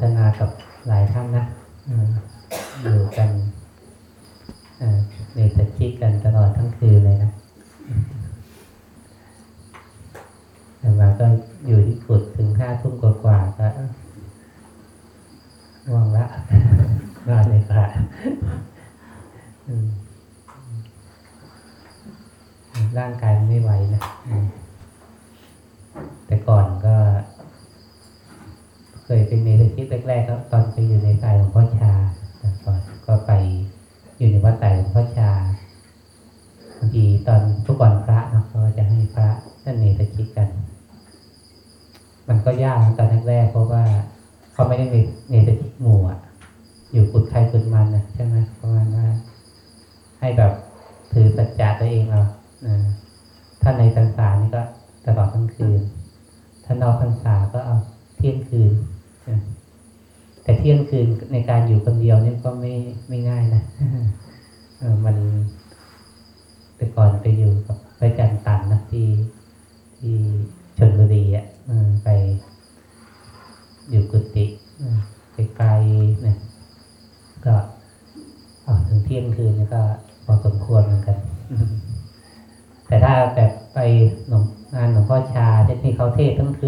ทนากับหลายท่านนะอยู่กันเอ่อในตะคิดกันตลอดทั้งคืนเลยนะแต่มาก็อยู่ที่กุดถึงห้าทุ่มกว่าๆก็ว่างละ นอนเลยค่ะอืมร่างกายมันไม่ไหวนะอืมแต่ก่อนก็ เคยเป็นเนรชิตแรกๆก็ตอนไปอยู่ในสายหลวงพ่อชาแต่ก่อนก็ไปอยู่ในวัดสายหลวงพ่อชาบางทีตอนทุกวันพระเนาะเขาก็จะให้พระท่านเนรชิตกัน มันก็ยากตอนแรกๆเพราะว่าเขาไม่ได้มีเนรชิตหมู่อะอยู่กุดใครกุดมันนะใช่ไหมประมาณว่า ให้แบบถือสัจจะตัวเองเราอ่าถ้าในพรรษานี่ก็ตลอดทั้งคืน ถ้านอกพรรษาก็เอาเที่ยงคืน แต่เที่ยงคืนในการอยู่คนเดียวนี่ก็ไม่ไม่ง่ายนะ เออมันแต่ก่อนไปอยู่กับพระอาจารย์ตันนะที่ที่ชนบุรีอะเออไป อยู่กุฏิเออไกลๆเนี่ยก็ออกถึงเที่ยงคืนนี่ก็พอสมควรเหมือนกัน แต่ถ้าแบบไปหลวงงานหลวงพ่อชาที่เขาเทศน์ทั้งคืน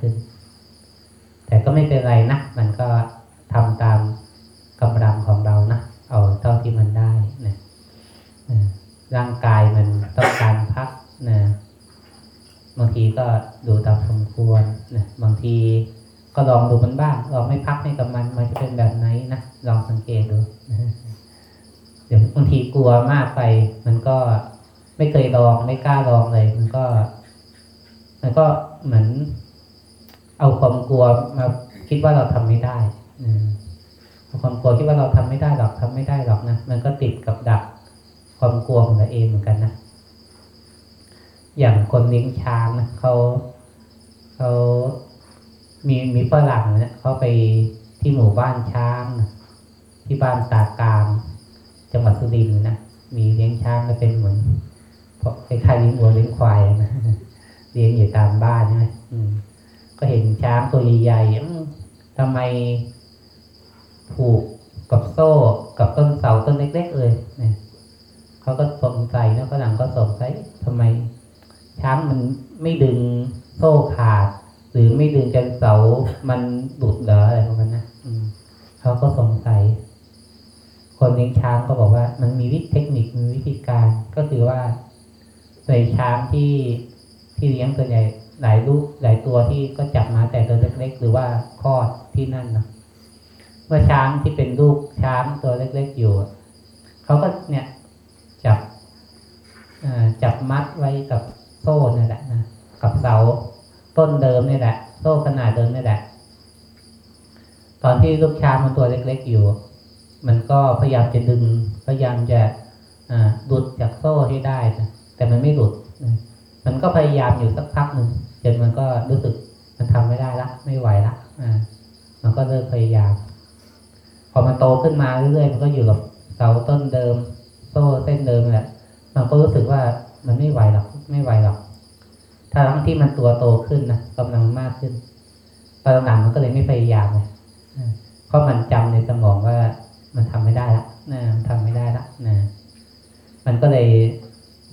ขึ้น แต่ก็ไม่เป็นไรนะ มันก็ทำตามกำลังของเรานะเอาเท่าที่มันได้นะร่างกายมันต้องการพักนะบางทีก็ดูตามสมควรนะบางทีก็ลองดูมันบ้างลองไม่พักให้กับมัน มันจะเป็นแบบไหนนะลองสังเกตดูนะเดี๋ยวบางทีกลัวมากไป มันก็ไม่เคยลองไม่กล้าลองเลย มันก็ มันก็เหมือน เอาความกลัวมาคิดว่าเราทำไม่ได้อเอาความกลัวคิดว่าเราทำไม่ได้หรอกทำไม่ได้หรอกนะมันก็ติดกับดักความกลัวของเราเองเหมือนกันนะอย่างคนเลี้ยงช้างนะเขาเขามีมีฝรั่งเนี่ยเขาไปที่หมู่บ้านช้างนะที่บ้านตากลาง จังหวัดสุรินทร์นะมีเลี้ยงช้างก็เป็นเหมือนคล้ายๆเลี้ยงวัวเลี้ยงควายนะเลี้ยงอยู่ตามบ้านใช่ไหม ก็เห็นช้างตัวใหญ่ๆทำไมผูกกับโซ่กับต้นเสาต้นเล็ก ๆ เลยเนี่ยเขาก็สงสัยนะฝรั่งก็สงสัยทำไม ช้างมันไม่ดึงโซ่ขาด หรือไม่ดึงจนเสามันหลุดเหรออะไรประมาณนั้นอืมเขาก็สงสัย คนเลี้ยงช้างก็บอกว่า มันมีวิธีเทคนิคมีวิธีการก็คือว่าในช้างที่ที่เลี้ยงตัวใหญ่ หลายลูกหลายตัวที่ก็จับมาแต่ตัวเล็กๆ หรือว่าคลอดที่นั่นเนาะเมื่อช้างที่เป็นลูกช้างตัวเล็กๆอยู่เขาก็เนี่ยจับจับมัดไว้กับโซ่นี่แหละนะกับเสาต้นเดิมนี่แหละ โซ่ขนาดเดิมนี่แหละ ตอนที่ลูกช้างมันตัวเล็กๆอยู่ มันก็พยายามจะดึงพยายามจะหลุดจากโซ่ให้ได้นะแต่มันไม่หลุด มันก็พยายามอยู่สักพักหนึ่ง นมันก็รู้สึกมันทำไม่ได้ละ ไม่ไหวละอ่ามันก็เลิกพยายาม พอมันโตขึ้นมาเรื่อยๆมันก็อยู่กับเสาต้นเดิม โซ่เส้นเดิมแหละมันก็รู้สึกว่ามันไม่ไหวหรอกไม่ไหวหรอกถ้าทั้งที่มันตัวโตขึ้นนะกำลังมากขึ้นตอนหลังมันก็เลยไม่พยายามเลยเพราะมันจำในสมองว่ามันทำไม่ได้ละนะมันทำไม่ได้ละนะมันก็เลย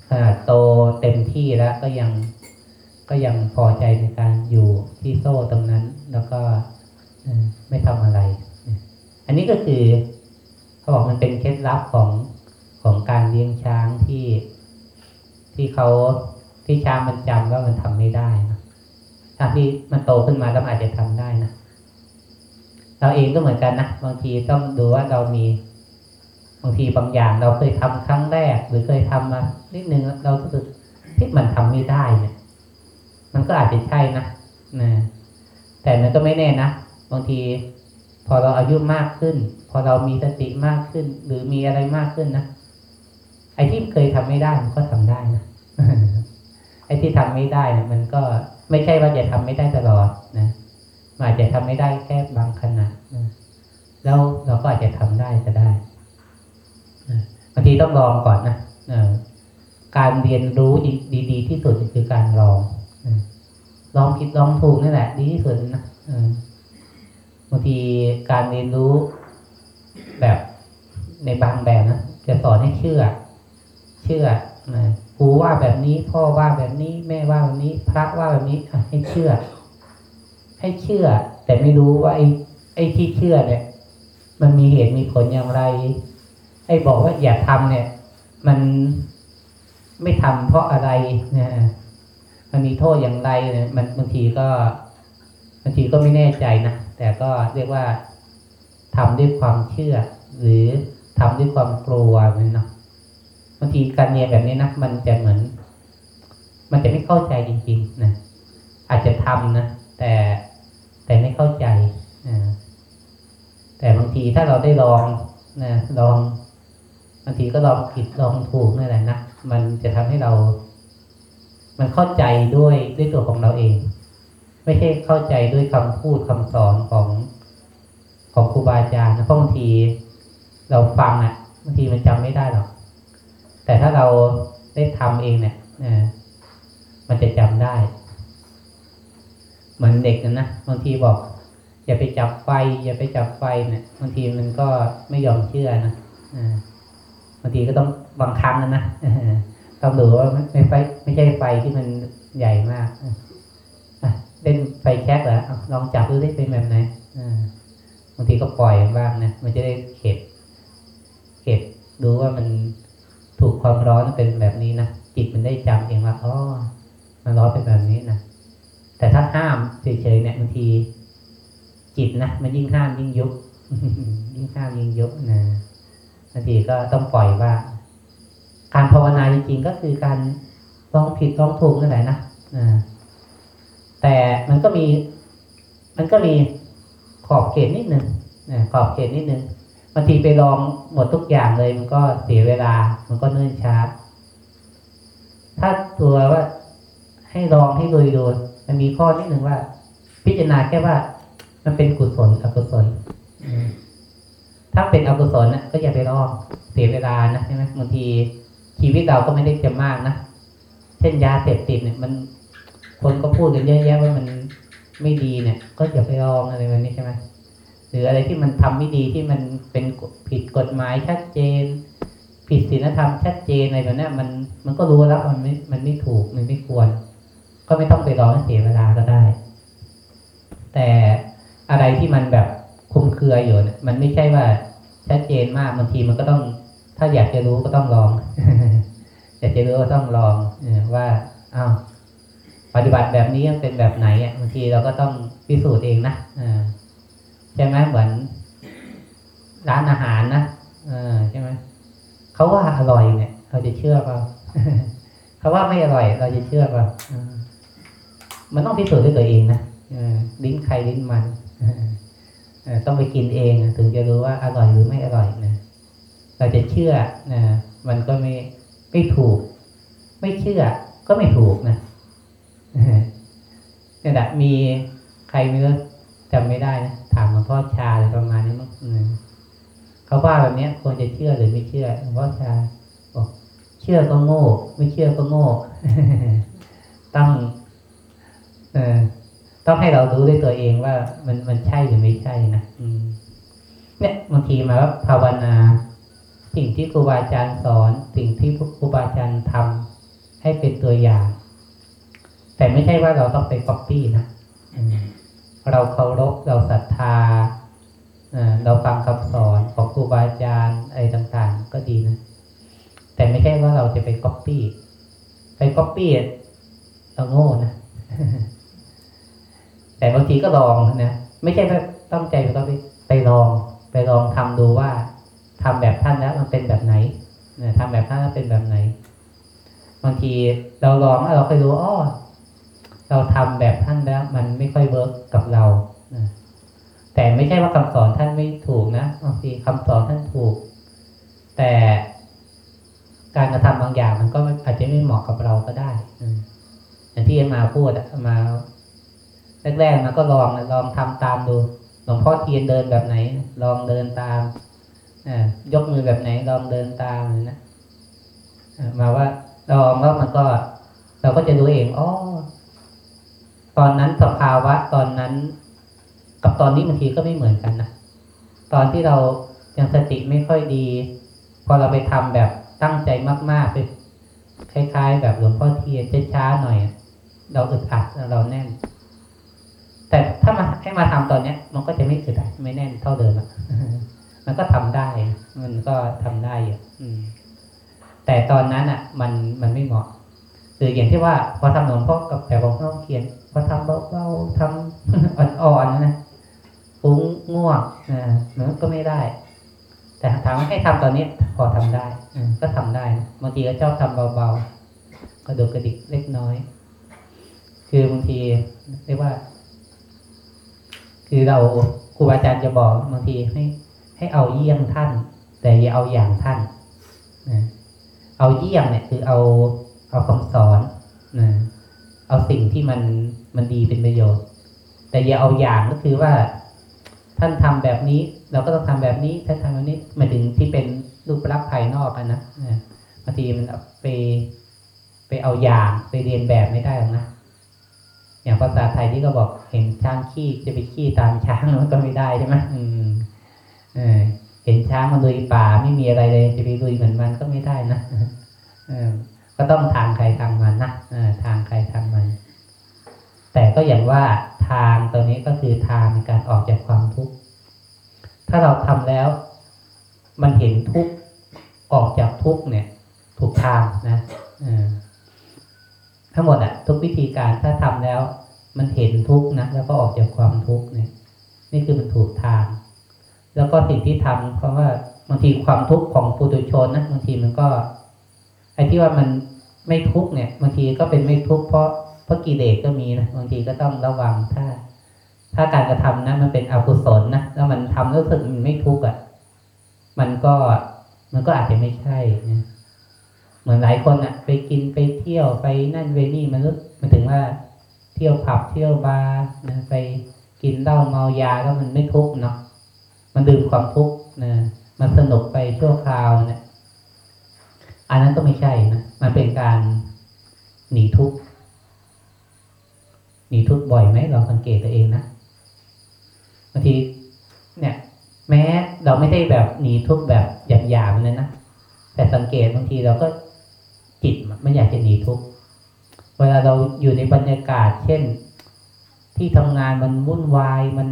ขนาดโตเต็มที่แล้วก็ยัง ก็ยังพอใจในการอยู่ที่โซ่ตรงนั้น แล้วก็ไม่ทำอะไร อันนี้ก็คือเขาบอกมันเป็นเคล็ดลับของของการเลี้ยงช้างที่ที่เขาที่ช้างมันจำว่ามันทำไม่ได้นะถ้าที่มันโตขึ้นมาแล้วอาจจะทำได้นะเราเองก็เหมือนกันนะบางทีต้องดูว่าเรามีบางทีบางอย่างเราเคยทำครั้งแรก หรือเคยทำมานิดนึงเรารู้สึกที่มันทำไม่ได้เนี่ย มันก็อาจจะใช่นะนะแต่มันก็ไม่แน่นะบางที พอเราอายุมากขึ้น พอเรามีสติมากขึ้น หรือมีอะไรมากขึ้นนะไอ้ที่เคยทำไม่ได้มันก็ทำได้นะไอ้ที่ทำไม่ได้นะมันก็ไม่ใช่ว่าจะทำไม่ได้ตลอดนะมันอาจจะทำไม่ได้แค่บางขณะนะแล้วเราก็อาจจะทำได้ก็ได้นะบางทีต้องลองก่อนนะการเรียนรู้ดี ๆ ที่สุดคือการลอง ลองผิดลองถูกนั่แหละ ดีที่สุดนะบางทีการเรียนรู้แบบในบางแบบนะจะสอนให้เชื่อ เชื่อนะครูว่าแบบนี้ พ่อว่าแบบนี้ แม่ว่าแบบนี้ พระว่าแบบนี้ให้เชื่อ ให้เชื่อ แต่ไม่รู้ว่าไอ้ไอ้ที่เชื่อเนี่ย มันมีเหตุมีผลอย่างไร ไอ้บอกว่าอย่าทำเนี่ย มันไม่ทำเพราะอะไรเนะ มันมีโทษอย่างไรเนี่ยมันบางทีก็บางทีก็ไม่แน่ใจนะแต่ก็เรียกว่าทำด้วยความเชื่อ หรือทำด้วยความกลัวเนี่ยเนาะบางทีการเรียนแบบนี้นะมันจะเหมือน มันจะไม่เข้าใจจริงๆนะอาจจะทำนะแต่แต่ไม่เข้าใจนะแต่บางทีถ้าเราได้ลองนะลองบางทีก็ลองผิดลองถูกนั่นแหละนะมันจะทำให้เรา มันเข้าใจด้วยด้วยตัวของเราเอง ไม่ใช่เข้าใจด้วยคำพูดคำสอนของของครูบาอาจารย์นะเพราะบางทีเราฟังอะบางทีมันจำไม่ได้หรอก แต่ถ้าเราได้ทำเองเนี่ยมันจะจำได้ เหมือนเด็กนะนะบางทีบอก อย่าไปจับไฟ อย่าไปจับไฟเนี่ยบางทีมันก็ไม่ยอมเชื่อนะอบางทีก็ต้องบางครั้งนะนะ ต้องดูว่าไม่ไฟไม่ใช่ไฟที่มันใหญ่มากอะเล่นไฟแช็กเหรอลองจับดูได้เป็นแบบไหนบางทีก็ปล่อยบ้างนะมันจะได้เข็ดเข็ดดูว่ามันถูกความร้อนเป็นแบบนี้นะจิตมันได้จำเองว่าอ๋อมันร้อนเป็นแบบนี้นะแต่ถ้าห้ามเฉยๆเนี่ยบางที จิตนะมันยิ่งห้ามยิ่งยุบยิ่งห้ามยิ่งยุบนะบางทีก็ต้องปล่อยว่า การภาวนาจริงๆก็คือการลองผิดลองถูกนั่นแหละนะแต่มันก็มี มันก็มีขอบเขตนิดนึงขอบเขตนิดนึงบางทีไปลองหมดทุกอย่างเลย มันก็เสียเวลา มันก็เนิ่นช้า ถ้าตัวว่าให้ลองให้ดูดูมันมีข้อนิดหนึ่งว่า พิจารณาแค่ว่า มันเป็นกุศลอกุศลถ้าเป็นอกุศลนะก็อย่าไปลองเสียเวลานะใช่ไหมบางที ชีวิตเราก็ไม่ได้จะมากนะเช่นยาเสพติดเนี่ย มันคนก็พูดกันเยอะแยะว่ามันไม่ดีเนี่ย ก็อย่าไปลองอะไรแบบนี้ใช่ไหมหรืออะไรที่มันทำไม่ดีที่มันเป็นผิดกฎหมายชัดเจน ผิดศีลธรรมชัดเจนอะไรแบบนี้มันมันก็รู้แล้วมันไม่มันไม่ถูกมันไม่ควร ก็ไม่ต้องไปรอให้เสียเวลาก็ได้ แต่อะไรที่มันแบบคลุมเครืออยู่เนี่ยมันไม่ใช่ว่าชัดเจนมากบางทีมันก็ต้อง ถ้าอยากจะรู้ก็ต้องลอง อยากจะรู้ก็ต้องลองว่าอ้าวปฏิบัติแบบนี้เป็นแบบไหนอะบางทีเราก็ต้องพิสูจน์เองนะอใช่ไหมเหมือน ร้านอาหารนะอใช่ไหมเขาว่าอร่อยเนี่ย เราจะเชื่อเปล่าเขาว่าไม่อร่อย เราจะเชื่อเปล่ามันต้องพิสูจน์ด้วยตัวเองนะลิ้นใครลิ้นมันต้องไปกินเองถึงจะรู้ว่าอร่อยหรือไม่อร่อยนะ เราจะเชื่อนะมันก็ไม่ไม่ถูก ไม่เชื่อก็ไม่ถูกนะเนี่ยแหละมีใครไม่รู้จำไม่ได้นะถามหลวงพ่อชาอะไรประมาณนี้มั้งเขาว่าแบบนี้ยควรจะเชื่อหรือไม่เชื่อหลวงพ่อชาบอกเชื่อก็โง่ ไม่เชื่อก็โง่ต้องเออต้องให้เรารู้ด้วยตัวเองว่ามันมันใช่หรือไม่ใช่นะอืมเนี่ยบางทีมาว่าภาวนา สิ่งที่ครูบาอาจารย์สอน สิ่งที่ครูบาอาจารย์ทำให้เป็นตัวอย่าง แต่ไม่ใช่ว่าเราต้องไปก๊อปปี้นะเราเคารพเราศรัทธาเราฟังคำสอนของครูบาอาจารย์อะไรต่างๆ ก็ดีนะ แต่ไม่ใช่ว่าเราจะไปก๊อปปี้ไปก๊อปปี้เราโง่นะ แต่บางทีก็ลองนะ ไม่ใช่ว่าต้องใจไปก๊อปปี้ไปลอง ไปลองทำดูว่า ทำแบบท่านแล้วมันเป็นแบบไหนเนี่ยทำแบบท่านแล้วเป็นแบบไหน บางทีเราลองแล้วเราเคยรู้อ๋อเราทำแบบท่านแล้ว มันไม่ค่อย work กับเราแต่ไม่ใช่ว่าคำสอนท่านไม่ถูกนะบางทีคำสอนท่านถูก แต่การกระทำบางอย่างมันก็อาจจะไม่เหมาะกับเราก็ได้อย่างที่มาพูดมาแรกๆมาก็ลองลองทำตามดูหลวงพ่อเทียนเดินแบบไหน ลองเดินตาม ยกมือแบบไหนลองเดินตามเลยนะมาว่าลองแล้วมันก็ เราก็จะดูเองอ๋อตอนนั้นสภาวะตอนนั้น กับตอนนี้บางทีก็ไม่เหมือนกันนะตอนที่เรายังสติไม่ค่อยดี พอเราไปทำแบบตั้งใจมากๆไปคล้าย ๆ แบบหลวงพ่อเทียนช้าๆหน่อย เราอึดอัดเราแน่น แต่ถ้ามาให้มาทำตอนเนี้ย มันก็จะไม่อึดอัดไม่แน่นเท่าเดิม มันก็ทำได้ มันก็ทำได้อยู่แต่ตอนนั้นอะ มันมันไม่เหมาะหรืออย่างที่ว่าพอทำหลวงพ่อกับแบบหลวงพ่อเขียน พอทำเบาๆทำอ่อนๆนะฟุ้งง่วงอ่ามันก็ไม่ได้ แต่ถามว่าให้ทำตอนนี้พอทำได้อก็ทำได้บางทีก็ชอบทำเบาๆกระดุกกระดิกเล็กน้อย คือบางทีเรียกว่า คือเราครูบาอาจารย์จะบอกบางทีให้ ให้เอาเยี่ยมท่าน แต่อย่าเอาอย่างท่านนะเอาเยี่ยมเนี่ยคือเอาเอาคำสอนนะเอาสิ่งที่มันมันดีเป็นประโยชน์ แต่อย่าเอาอย่างก็คือว่า ท่านทำแบบนี้ เราก็ต้องทำแบบนี้ท่านทำแบบนี้หมายถึงที่เป็นรูปลักษณ์ภายนอกนะบางทีมันไปไปเอาอย่างไปเรียนแบบไม่ได้หรอกนะอย่างภาษาไทยที่ก็บอกเห็นช้างขี้จะไปขี้ตามช้างมันก็ไม่ได้ใช่ไหมอืม เห็นช้างมันลุยป่าไม่มีอะไรเลย จะไปลุยเหมือนมันก็ไม่ได้นะก็ต้องทางใครทางมันนะทางใครทางมัน แต่ก็อย่างว่าทางตัวนี้ก็คือทางในการออกจากความทุกข์ถ้าเราทำแล้ว มันเห็นทุกข์ออกจากทุกข์เนี่ย ถูกทางนะทั้งหมดอะทุกวิธีการถ้าทำแล้ว มันเห็นทุกข์นะแล้วก็ออกจากความทุกข์เนี่ย นี่คือมันถูกทาง แล้วก็สิ่งที่ทำเพราะว่าบางทีความทุกข์ของปุถุชนนะบางทีมันก็ไอ้ที่ว่ามันไม่ทุกข์เนี่ยบางทีก็เป็นไม่ทุกข์เพราะเพราะกิเลสก็มีนะบางทีก็ต้องระวังถ้า ถ้าการกระทำนะมันเป็นอกุศลนะแล้วมันทำรู้สึกมันไม่ทุกข์อะ มันก็มันก็อาจจะไม่ใช่นะเหมือนหลายคนอะ ไปกินไปเที่ยวไปนั่นเวนี่มันรู้มันถึงว่าเที่ยวผับเที่ยวบาร์นะไปกินเหล้าเมายาแล้วมันไม่ทุกข์เนาะ มันดื่มความทุกข์นะมันสนุกไปชั่วคราวเนะี่ยอันนั้นก็ไม่ใช่นะมันเป็นการหนีทุกข์หนีทุกข์บ่อยไหมเราสังเกตตัวเองนะบางทีเนี่ย แม้เราไม่ได้แบบหนีทุกข์แบบหยาบๆเลยนะแต่สังเกตบางทีเราก็จิตมันอยากจะหนีทุกข์เวลาเราอยู่ในบรรยากาศ เช่น ที่ทำงานมันวุ่นวายมัน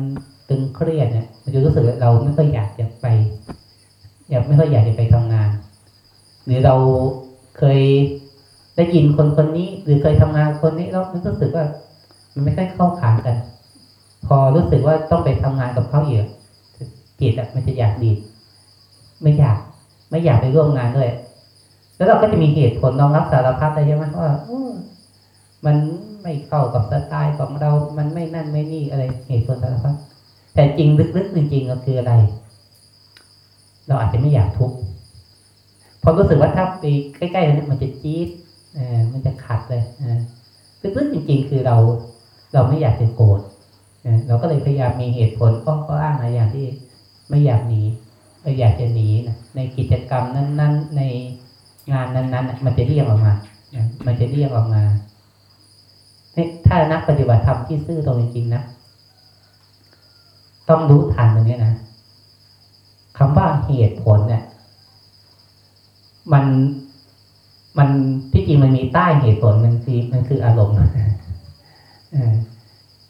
ตึงเครียดเนี่ยมันจะรู้สึกเราไม่ค่อยอยากจะไปอยากไม่ค่อยอยากจะไปทำงาน หรือเราเคยได้ยินคนคนนี้ หรือเคยทำงานคนนี้แล้วมันรู้สึกว่า มันไม่ค่อยเข้าขากัน พอรู้สึกว่าต้องไปทำงานกับเขาอีกจิตอะมันจะอยากดีไม่อยาก ไม่อยากไปร่วมงานด้วย แล้วเราก็จะมีเหตุผลรองรับสารพัดเลยใช่ไหมว่ามันไม่เข้ากับสไตล์ของเรา มันไม่นั่นไม่นี่อะไรเหตุผลสารพัด แต่จริงลึกๆจริงๆก็คืออะไร เราอาจจะไม่อยากทุกข์พอรู้สึกว่าถ้าไปใกล้ๆนี้มันจะจี๊ดเออมันจะขัดเลยเออลึกๆจริง ๆ คือเรา เราไม่อยากจะโกรธเราก็เลยพยายามมีเหตุผลก็ก็อ้างอะไรอย่างที่ไม่อยากหนีไม่อยากจะหนีนะในกิจกรรมนั้น ๆ ในงานนั้นๆมันจะเรียกออกมามันจะเรียกออกมาถ้านักปฏิบัติธรรมที่ซื่อตรงจริงๆนะ ต้องรู้ทันตรงนี้นะคำว่าเหตุผลเนี่ยมันมันที่จริงมันมีใต้เหตุผลมันคือมันคืออารมณ์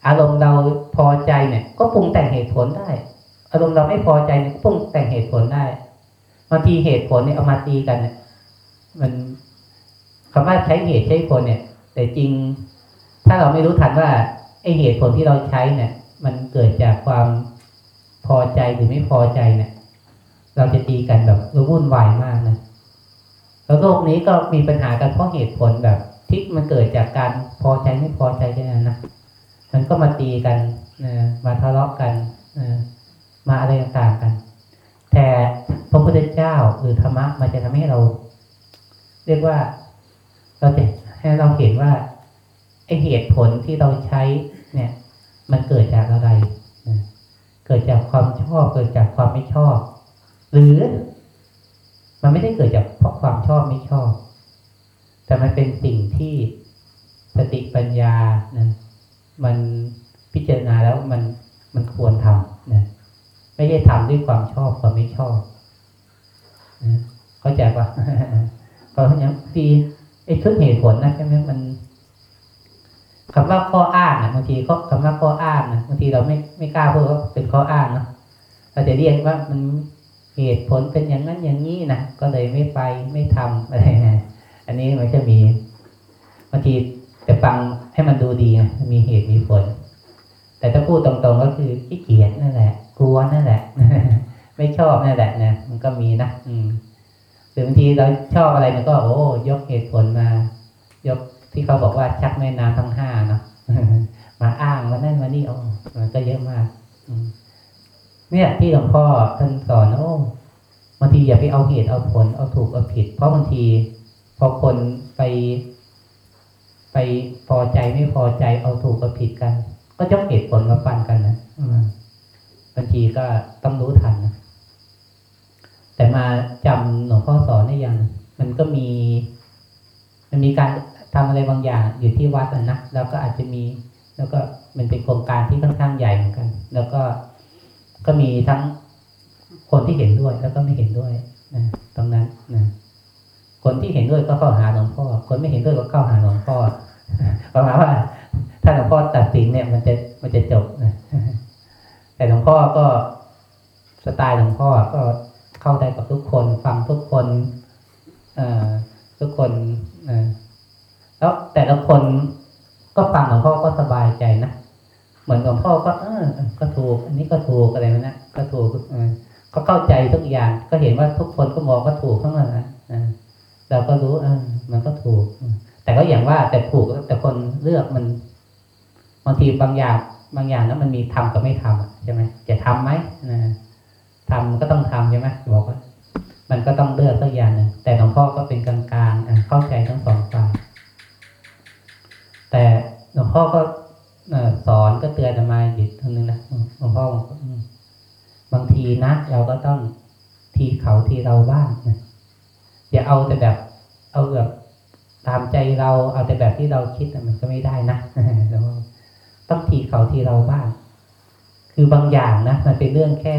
อารมณ์เราพอใจเนี่ย ก็ปรุงแต่งเหตุผลได้ อารมณ์เราไม่พอใจเนี่ยก็ปรุงแต่งเหตุผลได้บางทีเหตุผลเนี่ยเอามาตีกันเนี่ยมันคำว่าใช้เหตุใช้ผลเนี่ย แต่จริง ถ้าเราไม่รู้ทันว่าไอเหตุผลที่เราใช้เนี่ย มันเกิดจากความ พอใจหรือไม่พอใจเนี่ย เราจะตีกันแบบวุ่นวายมากนะแล้วโลกนี้ก็มีปัญหากันเพราะเหตุผลแบบที่มันเกิดจากการพอใจไม่พอใจแค่นั้นนะมันก็มาตีกันนะมาทะเลาะกันนะมาอะไรต่างๆกัน แต่พระพุทธเจ้าหรือธรรมะมันจะทำให้เรา เรียกว่าเราจะให้เราเห็นว่าไอเหตุผลที่เราใช้เนี่ย มันเกิดจากอะไร กิดจากความชอบ เกิดจากความไม่ชอบ หรือมันไม่ได้เกิดจากเพราะความชอบไม่ชอบ แต่มันเป็นสิ่งที่สติปัญญานะมันพิจารณาแล้วมันมันควรทำนะไม่ใช่ทำด้วยความชอบความไม่ชอบนะเข้าใจปะเพราะฉะนั้นที่ไอ้ชุดเหตุผลนะใช่ไหมมัน คำว่าข้ออ้างอะบางทีก็คำว่าข้ออ้างนะบางทีเราไม่ไม่กล้าพูดว่าเป็นข้ออ้างเนาะเราจะเรียกว่ามันเหตุผลเป็นอย่างนั้นอย่างนี้นะก็เลยไม่ไปไม่ทำอะไรนะอันนี้มันจะมีบางทีจะฟังให้มันดูดีนะมีเหตุมีผล แต่ถ้าพูดตรงๆก็คือขี้เกียจนั่นแหละ กลัวนั่นแหละ ไม่ชอบนั่นแหละนะมันก็มีนะอืมหรือบางทีเราชอบอะไรมันก็ โอ้ยกเหตุผลมา ยก ที่เขาบอกว่าชักแม่น้ำทั้งห้าเนาะมาอ้างมานั่นมานี่โอ้มันก็เยอะมากเนี่ย ที่หลวงพ่อท่านสอนโอ้บางทีอย่าไปเอาเหตุเอาผลเอาถูกเอาผิด เพราะบางที พอคนไป ไปพอใจไม่พอใจเอาถูกเอาผิดกัน ก็ยกเหตุผลมาฟันกันนะบางทีก็ต้องรู้ทันนะแต่มาจำหลวงพ่อสอนได้ยัง มันก็มี มันมีการ ทำอะไรบางอย่างอยู่ที่วัดนะนแล้วก็อาจจะมี แล้วก็มันเป็นโครงการที่ค่อนข้างใหญ่เหมือนกัน แล้วก็ก็มีทั้งคนที่เห็นด้วย แล้วก็ไม่เห็นด้วยนะตรงนั้นนะคนที่เห็นด้วยก็เข้าหาหลวงพ่อ คนไม่เห็นด้วยก็เข้าหาหลวงพ่อประมาณว่าถ้าหลวงพ่อตัดสินเนี่ย มันจะมันจะจบนะแต่หลวงพ่อก็สไตล์หลวงพ่อก็เข้าได้กับทุกคน ฟังทุกคนเอ่อทุกคนเอ่อ แล้วแต่ละคนก็ฟังหลวงพ่อก็สบายใจนะ เหมือนหลวงพ่อก็ เออ ก็ถูก อันนี้ก็ถูกอะไรนะก็ถูกเออก็เข้าใจทุกอย่าง ก็เห็นว่าทุกคนก็มองก็ถูกทั้งนั้นนะเราก็รู้เออมันก็ถูก แต่ก็อย่างว่าแต่ถูกแต่คนเลือกมันบางทีบางอย่างบางอย่างนั้นมันมีทำกับไม่ทำอะใช่ไหมจะทำไหมนะทำก็ต้องทำใช่ไหมบอกว่า มันก็ต้องเลือกสักอย่างหนึ่งแต่หลวงพ่อก็เป็นกลางๆเข้าใจทั้งสอง แต่หลวงพ่อก็สอนก็เตือนมาอยู่ทางนึงนะหลวงพ่อบางทีนะเราก็ต้องทีเขาทีเราบ้างนะอย่าเอาแต่แบบ เอาแบบตามใจเราเอาแต่แบบที่เราคิดมันก็ไม่ได้นะแล้วต้องทีเขาทีเราบ้าง คือบางอย่างนะมันเป็นเรื่องแค่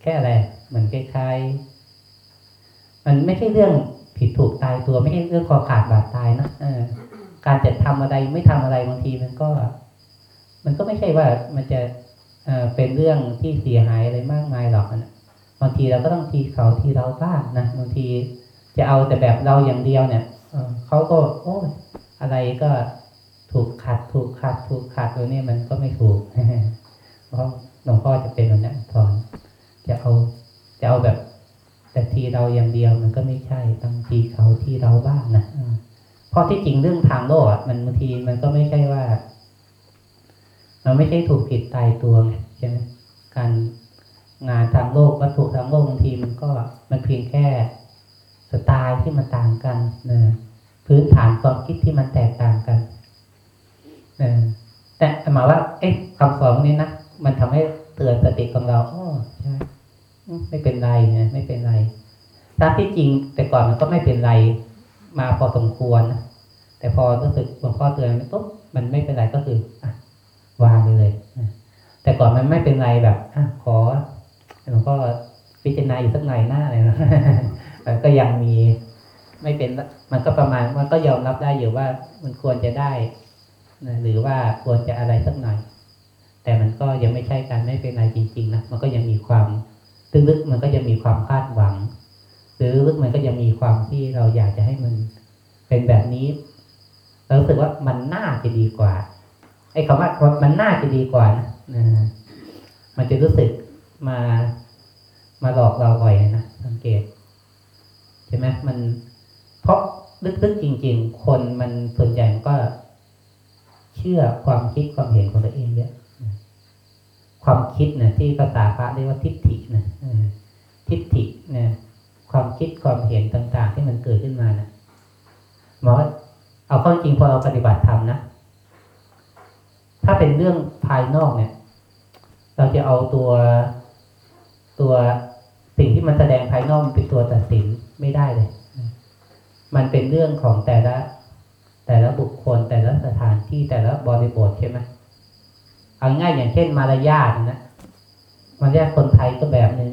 แค่อะไรเหมือนคล้ายๆมันไม่ใช่เรื่องผิดถูกตายตัวไม่ใช่เรื่องคอขาดบาดตายนะเออ การจะทำอะไรไม่ทำอะไรบางทีมันก็ มันก็ไม่ใช่ว่ามันจะเป็นเรื่องที่เสียหายอะไรมากมายหรอกนะบางทีเราก็ต้องทีเขาทีเราบ้างนะบางทีจะเอาแต่แบบเราอย่างเดียวเนี่ยเขาก็ โอ้ยอะไรก็ถูกขัด ถูกขัด ถูกขัดตัวนี้มันก็ไม่ถูกเพราะหลวงพ่อจะเป็นแบบนั้นสอนจะเอาจะเอาแบบ แต่ทีเราอย่างเดียวมันก็ไม่ใช่ต้องทีเขาทีเราบ้างนะอ เพราะที่จริงเรื่องทางโลกอะมันบางทีมันก็ไม่ใช่ว่า มันไม่ใช่ถูกผิดตายตัวไงใช่ไหมการงานทางโลกวัตถุทางโลกบางทีมันก็มันเพียงแค่สไตล์ที่มันต่างกันนะพื้นฐานความคิดที่มันแตกต่างกันนะแต่หมายว่า เอ๊ะคำสอนนี้นะมันทำให้เตือนสติของเราอ๋อใช่ไม่เป็นไรนะไม่เป็นไรถ้าที่จริงแต่ก่อนมันก็ไม่เป็นไร มาพอสมควรนะแต่พอรู้สึกหลวงพ่อเตือนปุ๊บมันไม่เป็นไรก็คืออะวางไปเลยนะแต่ก่อนมันไม่เป็นไรแบบอะขอหลวงพ่อพิจารณาอยู่สักหน่อยหน้าเลยนะแต่ก็ยังมีไม่เป็นมันก็ประมาณมันก็ยอมรับได้อยู่ว่ามันควรจะได้นะหรือว่าควรจะอะไรสักหน่อย แต่มันก็ยังไม่ใช่การไม่เป็นไรจริง ๆนะมันก็ยังมีความลึกๆมันก็ยังมีความคาดหวัง หรือลึกมันก็ยังมีความที่เราอยากจะให้มันเป็นแบบนี้เรารู้สึกว่ามันน่าจะดีกว่า ไอ้คำว่ามันน่าจะดีกว่านะมันจะรู้สึกมามาหลอกเราบ่อยนะสังเกตใช่ไหมมันเพราะลึกๆจริง ๆ คนมันส่วนใหญ่ก็เชื่อความคิดความเห็นของตัวเองเยอะความคิดนะที่ภาษาพระเรียกว่าทิฏฐินะทิฏฐินะ ความคิดความเห็นต่าง ๆ ที่มันเกิดขึ้นมานะหมอเอาข้อจริงพอเราปฏิบัติธรรมนะ ถ้าเป็นเรื่องภายนอกเนี่ย เราจะเอาตัวตัวสิ่งที่มันแสดงภายนอกเป็นตัวตัดสินไม่ได้เลย มันเป็นเรื่องของแต่ละ แต่ละบุคคล แต่ละสถานที่แต่ละบริบทใช่ไหมเอาง่ายอย่างเช่นมารยาทนะมารยาทคนไทยก็แบบหนึง่ง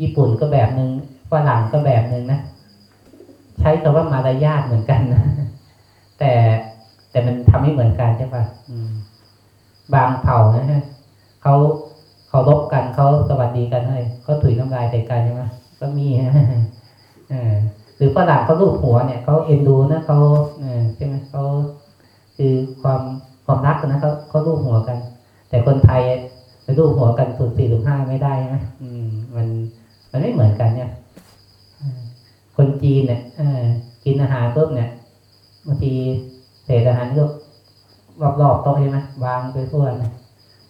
ญี่ปุ่นก็แบบหนึ่ง ฝรั่งก็แบบหนึ่งนะ ใช้คำว่ามารยาทเหมือนกันนะ แต่แต่มันทำไม่เหมือนกันใช่ปะบางเผ่านะฮะเขาเขารบกันเขาสวัสดีกันให้เขาถุยน้ำลายใส่กันใช่ไหมก็มีฮะหรือฝรั่งเขาลูบหัวเนี่ยเขาเอ็นดูนะเขาใช่ไหมเขาคือความความรักนะเขาเขาลูบหัวกัน แต่คนไทยไปลูบหัวกันสุดสี่ถึงห้าไม่ได้นะอืมมันมันไม่เหมือนกันเนี่ยคน จีนเนี่ยกินอาหารปุ๊บเนี่ยบางทีเศษอาหารก็รอบๆโต๊ะใช่ไหมวางไปทั่วนะ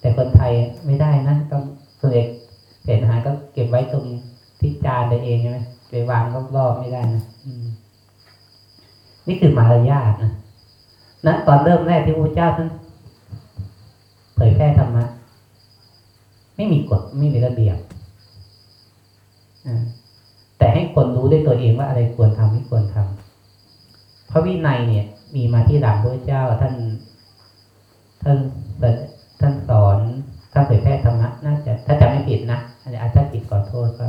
แต่คนไทยไม่ได้นะต้องส่วนเอกเศษอาหารก็เก็บไว้ตรงที่จานตัวเองใช่ไหมไปวางรอบๆไม่ได้นะนี่คือมารยาทนะนะตอนเริ่มแรกที่พระเจ้าท่านเผยแพร่ธรรมะไม่มีกฎไม่มีระเบียบ แต่ให้คนรู้ด้วยตัวเองว่าอะไรควรทำไม่ควรทำพระวินัยเนี่ย มีมาที่หลังพระเจ้าท่าน ท่านท่านสอนท่านเผยแพร่ธรรมะน่าจะ ถ้าจำไม่ผิดนะอาจารย์ผิดขอโทษก็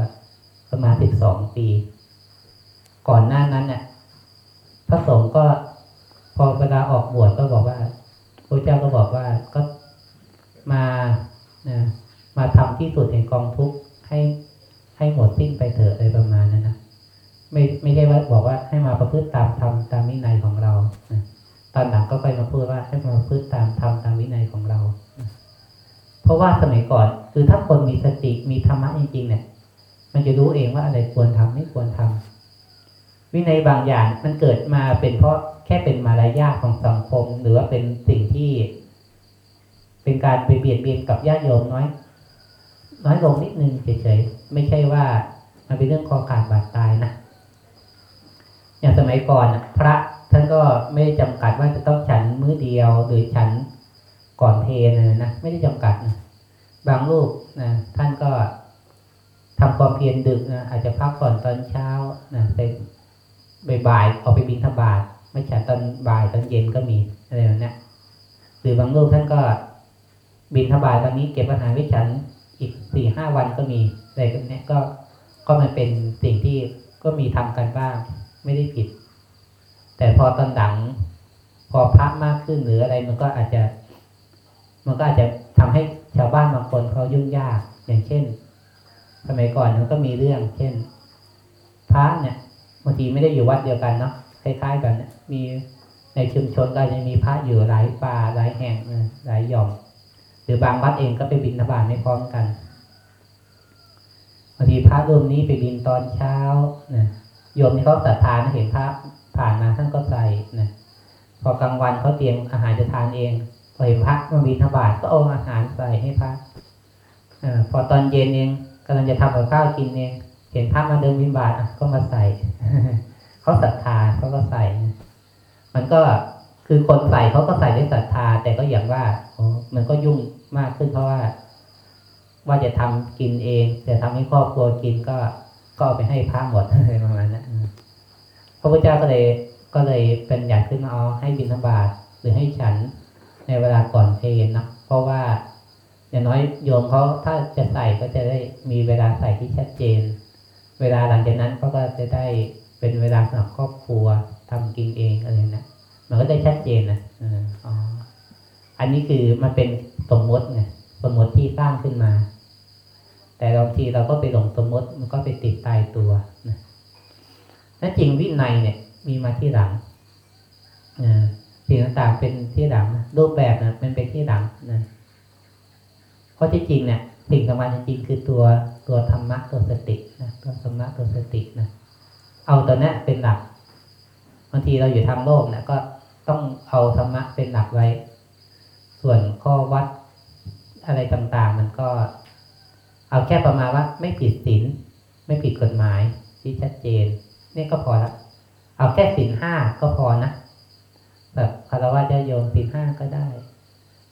ประมาณสิบสองปี ก่อนหน้านั้นเนี่ยพระสงฆ์ก็พอเวลาออกบวชก็บอกว่าพระเจ้าก็บอกว่าก็มานะมาทำที่สุดแห่งกองทุกข์ให้ ให้หมดสิ้นไปเถอะอะไรประมาณนั้นนะไม่ไม่ใช่ว่าบอกว่าให้มาประพฤติตามธรรมตามวินัยของเรานะตอนหลังก็ไปมาพูดว่าให้มาประพฤติตามธรรมตามวินัยของเรา เพราะว่าสมัยก่อน คือถ้าคนมีสติมีธรรมะจริงๆเนี่ย มันจะรู้เองว่าอะไรควรทำไม่ควรทำวินัยบางอย่างมันเกิดมาเป็นเพราะแค่เป็นมารยาทของสังคม หรือว่าเป็นสิ่งที่ เป็นการไปเบียดเบียนกับญาติโยมน้อย น้อยลงนิดนึงเฉยๆไม่ใช่ว่ามันเป็นเรื่องคอขาดบาดตายนะอย่างสมัยก่อนพระท่านก็ไม่ได้จำกัดว่าจะต้องฉันมื้อเดียวหรือฉันก่อนเพลนะนะไม่ได้จำกัดนะบางรูปนะท่านก็ทำความเพียรดึกนะอาจจะพักก่อนตอนเช้านะไปบ่ายๆออกไปบินทบาทไม่ฉันตอนบ่ายตอนเย็นก็มีอะไรแบบนี้หรือบางรูปท่านก็บินทบาทตอนนี้เก็บอาหารไว้ฉัน อีกสี่ห้าวันก็มีอะไรแบบนี้ก็ก็มันเป็นสิ่งที่ก็มีทำกันบ้าง ไม่ได้ผิด แต่พอตอนหลัง พอพักมากขึ้นหรืออะไรมันก็อาจจะ มันก็อาจจะทำให้ชาวบ้านบางคนเขายุ่งยากอย่างเช่น สมัยก่อนมันก็มีเรื่อง เช่น พระเนี่ยบางทีไม่ได้อยู่วัดเดียวกันเนาะคล้ายๆกันมีในชุมชนก็จะมีพระอยู่หลายป่าหลายแห่งหลายหย่อม หรือบางวัดเองก็ไปบินทบาทไม่พร้อมกันบางทีพระรูปนี้ไปบินตอนเช้านะโยมที่เขาศรัทธาเห็นพระผ่านมาท่านก็ใส่นะพอกลางวันเขาเตรียมอาหารจะทานเองพอเห็นพระมาบินทบาทก็เอาอาหารใส่ให้พระอพอตอนเย็นเองกำลังจะทำกับข้าวกินเองเห็นพระมาเดินบินบาทก็มาใส่เขาศรัทธาเขาก็ใส่มันก็คือคนใส่เขาก็ใส่ด้วยศรัทธา แต่ก็อย่างว่ามันก็ยุ่ง มากขึ้นเพราะว่า ว่าจะทำกินเองจะทำให้ครอบครัวกินก็ก็ไปให้พระหมดอะไรประมาณนั้นพระพุทธเจ้าก็เลยก็เลยเป็นอยากขึ้นเอาให้บิณฑบาตหรือให้ฉันในเวลาก่อนเพลนนะเพราะว่าอย่างน้อยโยมเขาถ้าจะใส่ก็จะได้มีเวลาใส่ที่ชัดเจน เวลาหลังจากนั้นเขาก็จะได้เป็นเวลาสำหรับครอบครัวทำกินเองอะไรนะมันก็ได้ชัดเจนนะเออ อันนี้คือมันเป็นสมมติไงสมมติที่สร้างขึ้นมา แต่บางทีเราก็ไปหลงสมมติมันก็ไปติดตายตัวนะและจริงวินัยเนี่ย มีมาที่หลังสิ่งต่างๆเป็นที่หลังนะรูปแบบนะมันเป็นที่หลังนะเพราะที่จริงเนี่ยสิ่งสำคัญจริงคือตัวตัวธรรมะตัวสตินะตัวธรรมะตัวสตินะเอาตัวนี้เป็นหลักบางทีเราอยู่ทางโลกเนี่ยก็ต้องเอาธรรมะเป็นหลักไว้ ส่วนข้อวัดอะไรต่างๆ มันก็ เอาแค่ประมาณว่าไม่ผิดศีลไม่ผิดกฎหมายที่ชัดเจน นี่ก็พอละเอาแค่ศีลห้าก็พอนะแบบคารวะจะโยมศีลห้าก็ได้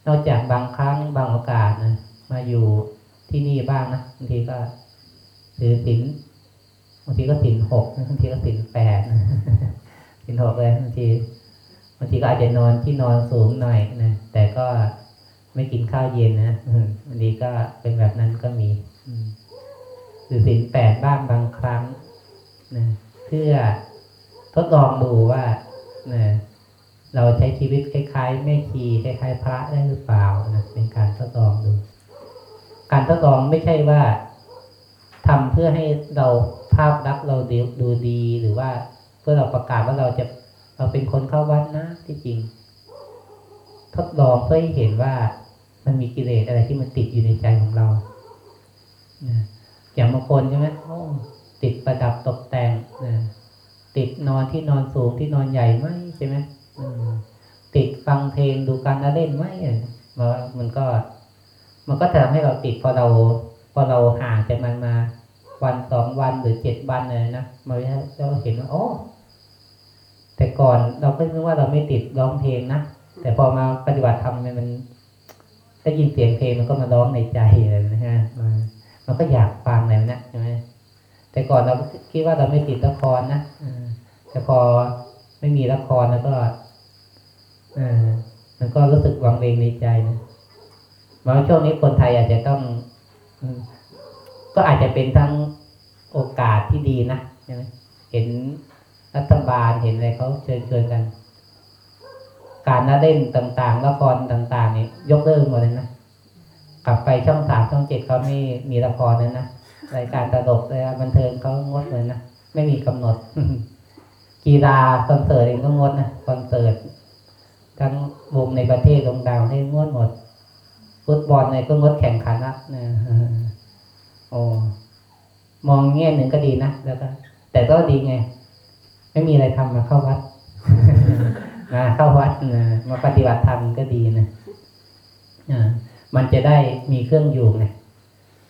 นอกจากบางครั้งบางโอกาสนะมาอยู่ที่นี่บ้างนะบางทีก็ถือศีลบางทีก็ศีลหกบางทีก็ศีลแปดศีลหกเลยบางที บางทีก็อาจจะนอนที่นอนสูงหน่อยนะแต่ก็ไม่กินข้าวเย็นนะบางทีก็เป็นแบบนั้นก็มีหรือศีลแปดบ้างบางครั้งนะเพื่อทดลองดูว่านะเราใช้ชีวิตคล้าย ๆ แม่ชีคล้ายๆ พระได้หรือเปล่านะเป็นการทดลองดู การทดลองไม่ใช่ว่าทำเพื่อให้เราภาพลักษณ์เราดูดีหรือว่าเพื่อเราประกาศว่าเราจะ เราเป็นคนเข้าวัดนะที่จริง ทดลองเพื่อให้เห็นว่ามันมีกิเลสอะไรที่มันติดอยู่ในใจของเราอย่างบางคนใช่ไหมโอ้ติดประดับตกแต่งติดนอนที่นอนสูงที่นอนใหญ่ไหมใช่ไหมติดฟังเพลงดูการเล่นไหมมันก็ มันก็ทำให้เราติดพอเราพอเราห่างจากมันมา วันสองวันหรือเจ็ดวันเลยนะมาเราเห็นว่าโอ้ แต่ก่อนเราก็นึกว่าเราไม่ติดร้องเพลงนะ แต่พอมาปฏิบัติธรรมมันได้ยินเสียงเพลงมันก็มาร้องในใจเลยนะฮะมันก็อยากฟังอะไรนะใช่ไหมแต่ก่อนเราคิดว่าเราไม่ติดละครนะแต่พอไม่มีละครแล้วก็อมันก็รู้สึกวังเวงในใจนะมาช่วงนี้คนไทยอาจจะต้องก็อาจจะเป็นทั้งโอกาสที่ดีนะใช่ไหมเห็น รัฐบาลเห็นอะไรเขาเชิญชวนกัน การน่าเล่นต่างๆละครต่างๆนี่ยกเลิกหมดเลยนะกลับไปช่องสามช่องเจ็ดเขาไม่มีละครเลยนะรายการตลกรายการบันเทิงเขางดเลยนะไม่มีกำหนด กีฬาคอนเสิร์ตเองก็งดนะคอนเสิร์ตทั้งวงในประเทศลงดาวให้งดหมดฟุตบอลในก็งดแข่งขันละนะโอ้มองแง่หนึ่งก็ดีนะแล้วก็แต่ก็ดีไง ไม่มีอะไรทำมาเข้าวัดมาเข้าวัดนะมาปฏิบัติธรรมก็ดีนะมันจะได้มีเครื่องอยู่ไง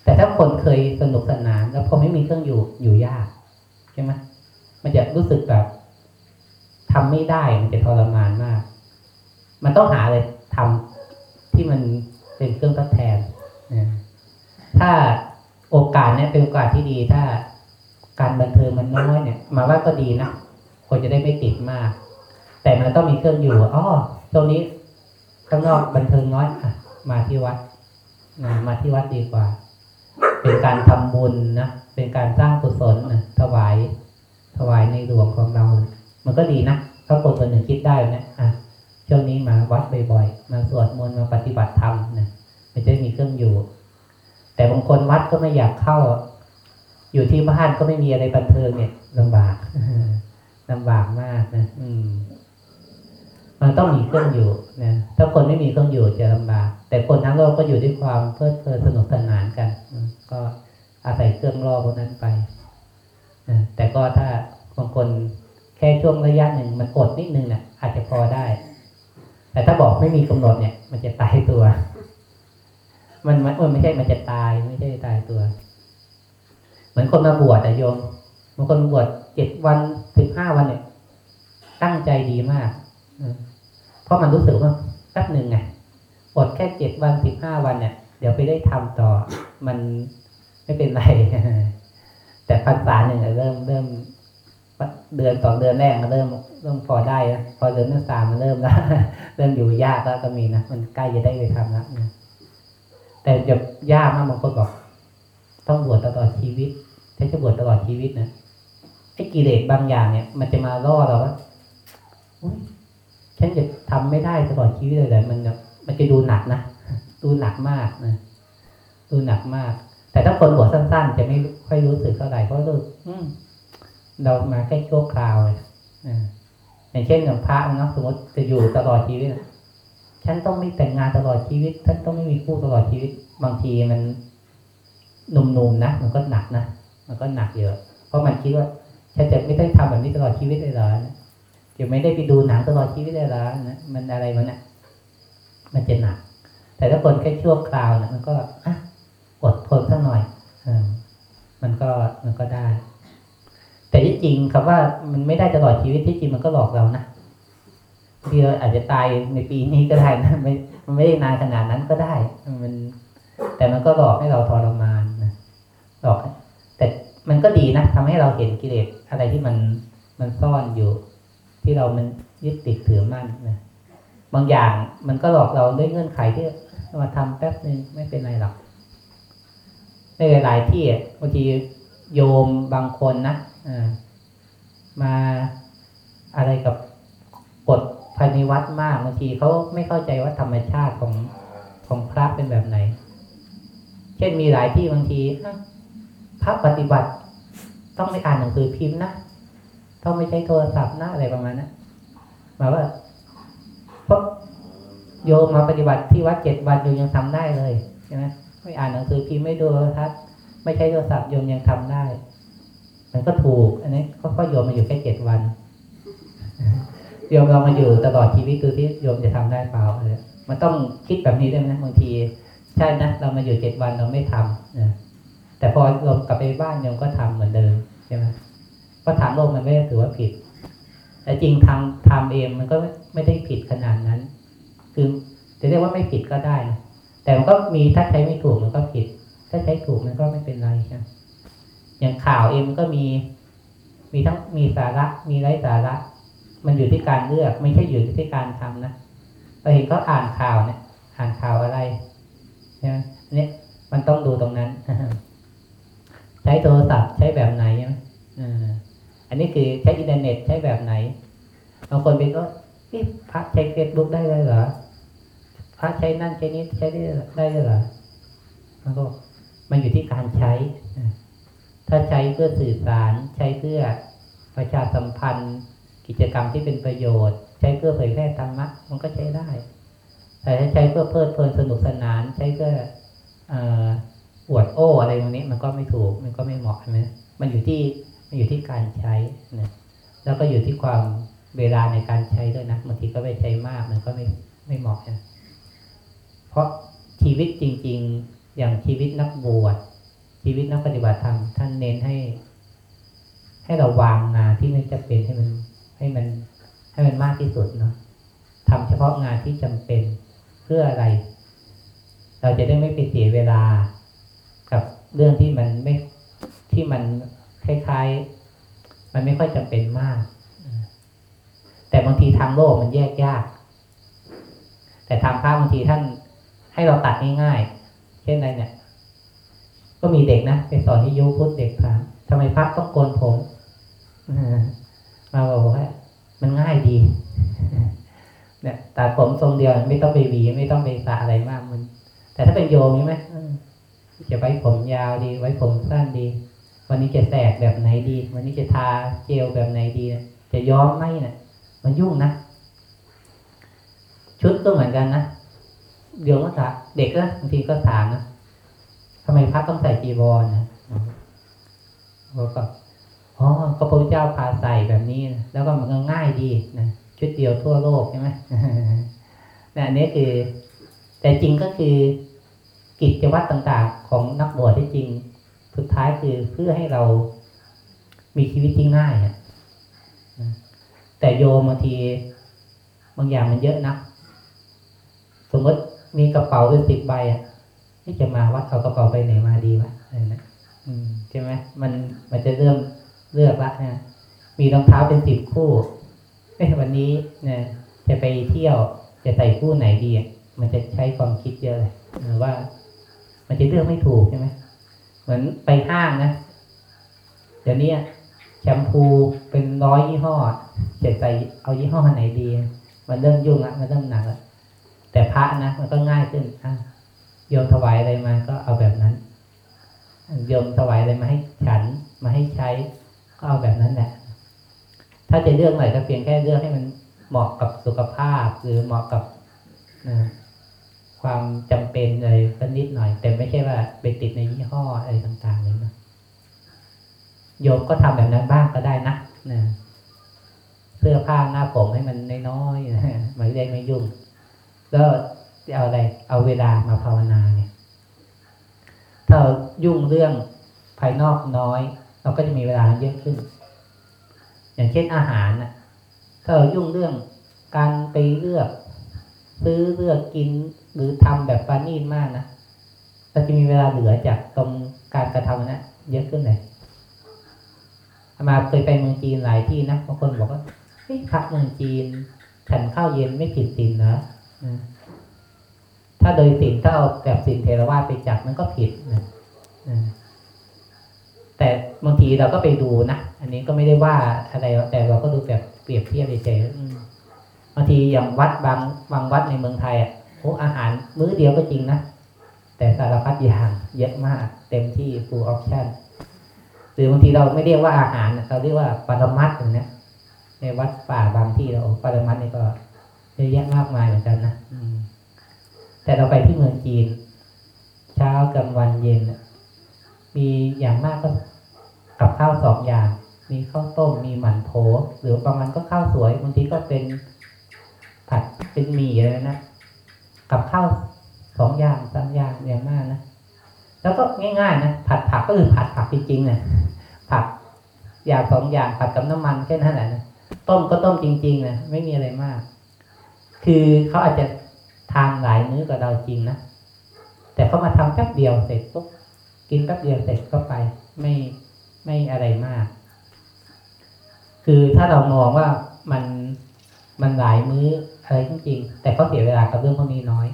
แต่ถ้าคนเคยสนุกสนาน แล้วพอไม่มีเครื่องอยู่อยู่ยากใช่ไหมมันจะรู้สึกแบบทำไม่ได้มันจะทรมานมาก มันต้องหาอะไรทำที่มันเป็นเครื่องทดแทนนะถ้าโอกาสเนี่ยเป็นโอกาสที่ดีถ้าการบันเทิงมันน้อยเนี่ย มาว่าก็ดีนะ คนจะได้ไม่ติดมาก แต่มันต้องมีเครื่องอยู่อ๋อตรงนี้ข้างนอกบันเทิงน้อยอะมาที่วัดนะมาที่วัดดีกว่า เป็นการทำบุญนะเป็นการสร้างกุศลนะถวาย ถวายในหลวงของเรา มันก็ดีนะถ้าคนคนหนึ่งคิดได้นะอะช่วงนี้มาวัดบ่อยๆมาสวดมนต์มาปฏิบัติธรรมนะมันจะมีเครื่องอยู่ แต่บางคนวัดก็ไม่อยากเข้า อยู่ที่บ้านก็ไม่มีอะไรบันเทิงเนี่ยลำบาก ลำบากมากนะ อืม มันต้องมีเครื่องอยู่นะถ้าคนไม่มีเครื่องอยู่จะลำบาก แต่คนทั้งโลกก็อยู่ด้วยความเพลิดเพลินสนุกสนานกันก็อาศัยเครื่องล่อพวกนั้นไปนะแต่ก็ถ้าบางคนแค่ช่วงระยะหนึ่งมันอดนิดนึงเนะ่ยอาจจะพอได้ แต่ถ้าบอกไม่มีกำหนดเนี่ย มันจะตายตัว มันมันไม่ใช่มันจะตายไม่ใช่ตายตัว เหมือนคนมาบวชแต่โยมบางคนบวช เจ็ดวันสิบห้าวันเนี่ย ตั้งใจดีมากเพราะมันรู้สึกว่าแป๊บหนึ่งไงอดแค่เจ็ดวันสิบห้าวันเนี่ย เดี๋ยวไปได้ทำต่อ มันไม่เป็นไร แต่พรรษาหนึ่งเริ่มเริ่มเดือนสองเดือนแรกมันเริ่มเริ่มพอได้นะพอเดือนที่สามมันเริ่มแล้วเริ่มอยู่ยากแล้วก็มีนะมันใกล้จะได้ไปทำแล้วนะแต่จะยากมากบางคนบอกต้องบวชตลอดชีวิตฉันจะบวชตลอดชีวิตนะ ไอ้กิเลสบางอย่างเนี่ย มันจะมาล่อเราว่าฉันจะทำไม่ได้ตลอดชีวิตเลยแต่มันมันจะดูหนักนะดูหนักมากนะดูหนักมาก แต่ถ้าคนบวชสั้น ๆ จะไม่ค่อยรู้สึกเท่าไหร่เพราะรู้สึกอืมเรามาแค่ชั่วคราวเลยอ่าอย่างเช่นอย่างพระเนาะสมมติจะอยู่ตลอดชีวิตฉันต้องไม่แต่งงานตลอดชีวิตฉันต้องไม่มีคู่ตลอดชีวิต บางทีมันหนุ่มๆนะมันก็หนักนะมันก็หนักเยอะ เพราะมันคิดว่า ฉันจะไม่ได้ทำแบบนี้ตลอดชีวิตเลยเหรอจะไม่ได้ไปดูหนังตลอดชีวิตเลยเหรอนะมันอะไรมันอะ มันจะหนัก แต่ถ้าคนแค่ชั่วคราวนะมันก็อะอดทนสักหน่อยอมันก็มันก็ได้ แต่ที่จริงคำว่ามันไม่ได้ตลอดชีวิตที่จริงมันก็หลอกเรานะที่เราอาจจะตายในปีนี้ก็ได้นะไม่มันไม่ได้นานขนาดนั้นก็ได้ มัน แต่มันก็หลอกให้เราทรมานนะหลอก มันก็ดีนะทำให้เราเห็นกิเลสอะไรที่มันมันซ่อนอยู่ ที่เรามันยึดติดถือมั่นนะบางอย่างมันก็หลอกเราด้วยเงื่อนไขที่มาทำแป๊บนึงไม่เป็นไรหรอกในหลายๆที่อะบางทีโยมบางคนนะอมาอะไรกับกฎภายในวัดมากบางทีเขาไม่เข้าใจว่าธรรมชาติของของพระเป็นแบบไหน เช่นมีหลายที่บางทีอะ พระปฏิบัติ ต้องไม่อ่านหนังสือพิมพ์นะต้องไม่ใช้โทรศัพท์นะอะไรประมาณนั้นหมายว่าเพราะโยมมาปฏิบัติที่วัดเจ็ดวันโยมยังทำได้เลยใช่ไหมไม่อ่านหนังสือพิมพ์ไม่ดูโทรทัศน์ไม่ใช้โทรศัพท์โยมยังทำได้ มันก็ถูก อันนี้ก็โยมมาอยู่แค่เจ็ดวันโยมเรามาอยู่ตลอดชีวิตดูที่โยมจะทำได้เปล่าเลยมันต้องคิดแบบนี้ด้วยนะบางที ใช่นะเรามาอยู่เจ็ดวันเราไม่ทำนะ แต่พอโยมกลับไปบ้านโยมก็ทำเหมือนเดิมใช่ไหมเพราะถามโลกมันไม่ได้ถือว่าผิด แต่จริงทำทำเองมันก็ไม่ได้ผิดขนาดนั้น คือจะเรียกว่าไม่ผิดก็ได้นะแต่มันก็มีถ้าใช้ไม่ถูกมันก็ผิด ถ้าใช้ถูกมันก็ไม่เป็นไรใช่ไหมอย่างข่าวเองมันก็มีมีทั้งมีสาระมีไร้สาระ มันอยู่ที่การเลือก ไม่ใช่อยู่ที่การทำนะเราเห็นเขาอ่านข่าวเนี่ยอ่านข่าวอะไรใช่ไหมเนี่ยมันต้องดูตรงนั้น ใช้โทรศัพท์ใช้แบบไหนอันนี้คือใช้อินเทอร์เน็ตใช้แบบไหนบางคนไปก็นี่พระใช้เฟซบุ๊กได้เลยเหรอพระใช้นั่นใช้นี้ใช้ได้ได้เลยเหรอมันก็มันอยู่ที่การใช้ถ้าใช้เพื่อสื่อสารใช้เพื่อประชาสัมพันธ์ กิจกรรมที่เป็นประโยชน์ ใช้เพื่อเผยแพร่ธรรมะมันก็ใช้ได้ แต่ถ้าใช้เพื่อเพลิดเพลินสนุกสนาน ใช้เพื่ออ วดโอ้อะไรตรงนี้มันก็ไม่ถูก มันก็ไม่เหมาะใช่ไหมมันอยู่ที่มันอยู่ที่การใช้นะแล้วก็อยู่ที่ความเวลาในการใช้ด้วยนะบางทีก็ไปใช้มากมันก็ไม่ไม่เหมาะนะเพราะชีวิตจริง ๆ อย่างชีวิตนักบวชชีวิตนักปฏิบัติธรรมท่านเน้นให้ ให้เราวางงานที่ไม่จะเป็นให้มันให้มัน ให้มันมากที่สุดเนาะทำเฉพาะงานที่จำเป็นเพื่ออะไร เราจะได้ไม่ไปเสียเวลา เรื่องที่มันไม่ที่มันคล้ายๆ มันไม่ค่อยจำเป็นมาก แต่บางทีทางโลกมันแยกยาก แต่ทางพระบางทีท่านให้เราตัดง่ายๆ เช่นอะไรเนี่ย ก็มีเด็กนะไปสอนที่ยุพุทธเด็กถามทำไมพระต้องโกนผมมาบอกว่ามันง่ายดี เนี่ยตัดผมทรงเดียวไม่ต้องไปหวีไม่ต้องไปสระอะไรมากมัน แต่ถ้าเป็นโยมใช่ไหม จะไว้ผมยาวดี ไว้ผมสั้นดี วันนี้จะแสกแบบไหนดี วันนี้จะทาเจลแบบไหนดี จะย้อมไหมเนะี่ยมันยุ่งนะ ชุดก็เหมือนกันนะ เดี๋ยวก็ถามเด็กก็บางทีก็ถามนะทำไมพระต้องใส่จีวรนะเราก็อ๋อก็พระเจ้าพาใส่แบบนี้นะแล้วก็มันก็ง่ายดีนะชุดเดียวทั่วโลกใช่ไหมนี่อันนี้คือ แต่จริงก็คือ กิจวัตรต่างๆ ของนักบวชที่จริง สุดท้ายคือเพื่อให้เรามีชีวิตที่ง่ายอะแต่โยมบางทีบางอย่างมันเยอะนะสมมติมีกระเป๋าเป็นสิบใบอะที่จะมาวัดเอากระเป๋าไปไหนมาดีวะอะไรนะใช่ไหมมันมันจะเริ่มเลือกละนะมีรองเท้าเป็นสิบคู่เอ้วันนี้เนี่ยจะไปเที่ยวจะใส่คู่ไหนดีอะมันจะใช้ความคิดเยอะเลยว่า มันจะเลือกไม่ถูกใช่ไหมเหมือนไปห้างนะเดี๋ยวนี้แชมพูเป็นร้อยยี่ห้อเสร็จใส่เอายี่ห้อไหนดี มันเริ่มยุ่งละมันเริ่มหนักละแต่พระนะมันก็ง่ายขึ้นอะโยมถวายอะไรมาก็เอาแบบนั้นโยมถวายอะไรมาให้ฉันมาให้ใช้ ก็เอาแบบนั้นแหละ ถ้าจะเลือกหน่อยก็เพียงแค่เลือกให้มันเหมาะกับสุขภาพ หรือเหมาะกับ ความจำเป็นอะไรก็นิดหน่อย แต่ไม่ใช่ว่าไปติดในยี่ห้ออะไรต่างๆเลยนะโยมก็ทำแบบนั้นบ้างก็ได้นะนะเสื้อผ้าหน้าผมให้มันน้อยๆนะไม่ได้ไม่ยุ่ง แล้วจะเอาอะไร เอาเวลามาภาวนาเนี่ยถ้ายุ่งเรื่องภายนอกน้อย เราก็จะมีเวลาเยอะขึ้น อย่างเช่นอาหารนะถ้าเรายุ่งเรื่องการไปเลือก ซื้อเลือกกิน หรือทำแบบปานีตมากนะเราจะมีเวลาเหลือจากตรงการกระทำนั้นเยอะขึ้นเลยมาเคยไปเมืองจีนหลายที่นะบางคนบอกว่าเฮ้ยพักเมืองจีนฉันข้าวเย็นไม่ผิดศีลนะถ้าโดยศีลถ้าเอาแบบศีลเทรวาสไปจับมันก็ผิดนะแต่บางทีเราก็ไปดูนะอันนี้ก็ไม่ได้ว่าอะไรแต่เราก็ดูแบบเปรียบเทียบเฉยๆบางทีอย่างวัดบางบางวัดในเมืองไทยอะ โอ้อาหารมื้อเดียวก็จริงนะ แต่สารพัดอย่างเยอะมาก เต็มที่ full option หรือบางทีเราไม่เรียกว่าอาหารเราเรียกว่าปรมัตถ์อย่างเนี้ยในวัดป่าบางที่เราปรมัตถ์นี่ก็เยอะแยะมากมายเหมือนกันนะอืมแต่เราไปที่เมืองจีน เช้ากลางวันเย็นมีอย่างมากก็กับข้าวสองอย่าง มีข้าวต้มมีหมั่นโถหรือบางวันก็ข้าวสวยบางทีก็เป็นผัดเป็นหมี่อะไรนะ กับข้าวสองอย่างสามอย่างอย่างมากนะแล้วก็ง่ายๆนะผัดผักก็คือผัดผักจริงๆนะผักอย่างสองอย่างผัดกับน้ำมันแค่นั้นแหละนะต้มก็ต้มจริงๆนะไม่มีอะไรมาก คือเขาอาจจะทานหลายมื้อกับเราจริงนะแต่เขามาทำแป๊บเดียวเสร็จปุ๊บกินแป๊บเดียวเสร็จก็ไปไม่ไม่อะไรมาก คือถ้าเรามองว่ามันมันหลายมื้อ อะไรจริงๆแต่เขาเสียเวลากับเรื่องพวกนี้น้อย